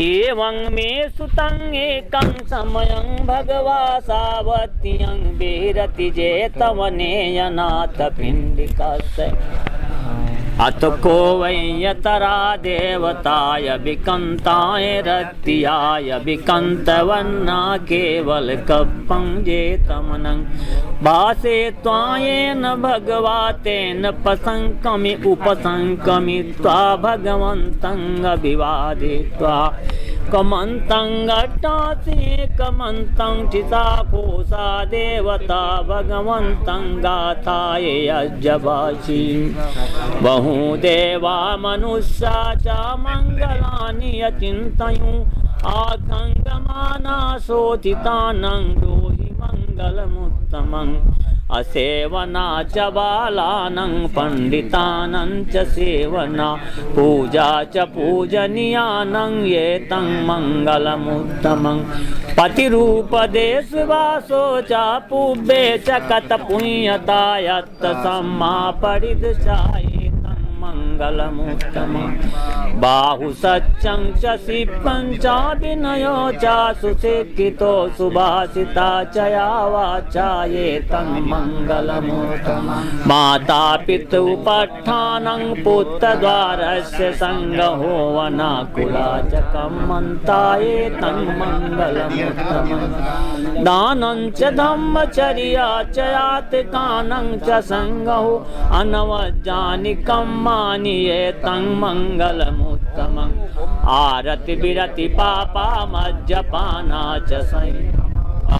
एवं मे सुतं एकं समयं भगवा सावत्यं विरति जेतवनेयनाथ पिण्डिकस्य अथ को वै यतरा देवताय विकन्ताय रत्याय विकन्तवन्ना केवलकपं जेतमनं भासे त्वायेन भगवातेन पसङ्कमि उपसङ्कमि त्वा भगवन्तं अभिवादित्वा कमन्तं घट्टासि कमन्तं चिताकोसा देवता भगवन्तं गाथाय यज्जभाषी बहुदेवा मनुष्या च मङ्गलानि अचिन्तयुं आगङ्गमाना शोचितानं ब्रूहि मङ्गलमुत्तमम् असेवना च बालानं पण्डितानं च सेवना। पूजा च पूजनीयानं ये तं मङ्गलमुत्तमं। पतिरूपदेशवासो च पुब्बे च यत्त सम्मापरिदशाये मङ्गलमुत्तमं बाहु सत्यं च शिपं च सुशिक्षितो सुभाषिता च या वाचा ये तं मङ्गलमुत्तमं माता पितुपठानं पुत्रद्वारस्य सङ्गहो वनाकुला च कम्मन्ताये तं मङ्गलमुत्तमं दानं च धम्मचर्या च यातिकानं च सङ्गहो अनवजानि कम्मानिये तं मङ्गलमुत्तमम् आरति विरति पापा मज्जपाना च सं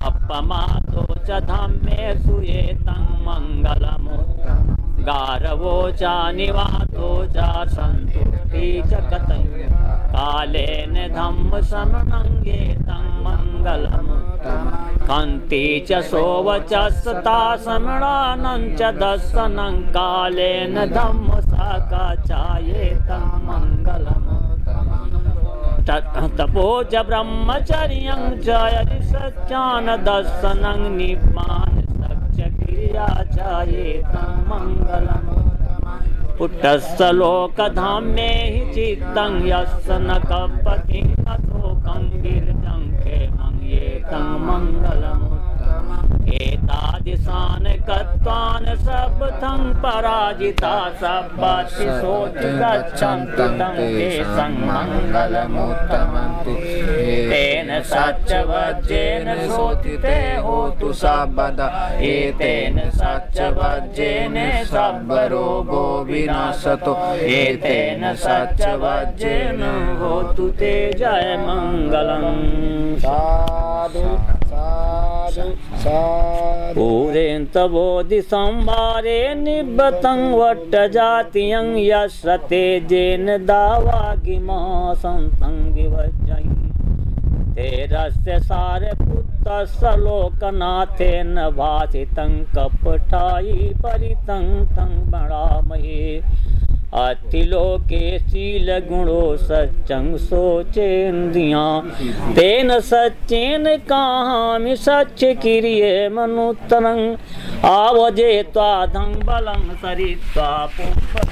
अपमातो च धम्मे सुये तं मङ्गलमुत्तमम् गारवो च निवातो च सन्तुष्टि च कतय कालेन धम्म समनङ्गे तं मङ्गलमुत्तमम् कन्ति च सोवचस्ता समणानं च दर्शनं कालेन धम्म साकाचाये तं मङ्गलमुत्तमम् तपो च ब्रह्मचर्यं च यदि सत्यान दर्शनं निप्मान् सत्यक्रिया चाये तं मङ्गलमुत्तमम् पुटस्य लोकधाम्ये हि चित्तं यस्य न कपतिं अथोकं गिरिजं तं मङ्गलमुत्तमम् कत्वान् सब्थं पराजिता सब्बति सोति गच्छन्तु तं ते सङ्मङ्गलमुत्तमन्ति तेन सत्यवज्रेन सोतिते होतु सर्वदा एतेन सत्यवज्रेन सर्वरोगो विनाशतो एतेन सत्यवज्रेन होतु ते जय मङ्गलम् साधु। साधु पूरेन्तबोधि संवारे निबतं वट्टजातियं यस्रते जेन दावागिमा सन्तं विभजयन् तेरस्य सारपुत्रस्य लोकनाथेन भासितं कपटायि परितं तं मणामहे अतिलोके शीलगुणो सच्चं शोचेन्द्रिया तेन सच्चेन काहामि सच किरिये मनुत्तरम् आवजे त्वाधं बलंग सरित्वा पुष्पते